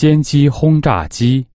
歼击轰炸机